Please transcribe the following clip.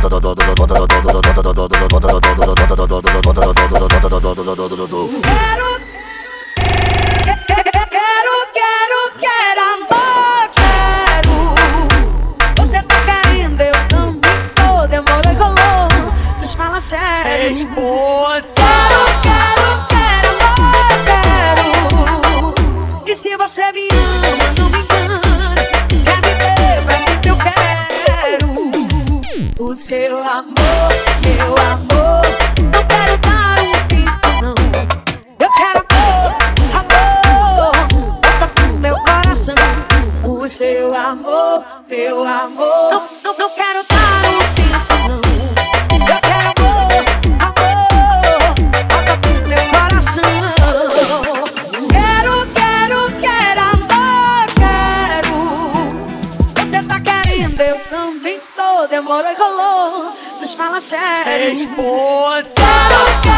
Tá e. Quero, quero, quero, quero. E se você me ama, não me engane. Seu amor, meu amor. Não quero dar um fim, não. Eu quero amor, amor. Volta pro meu coração. O seu amor, meu amor. Não, não, quero dar um fim, não. Eu quero amor, amor. Volta pro meu coração. Tá eu também. Demorou e rolou, mas fala sério. Esposa.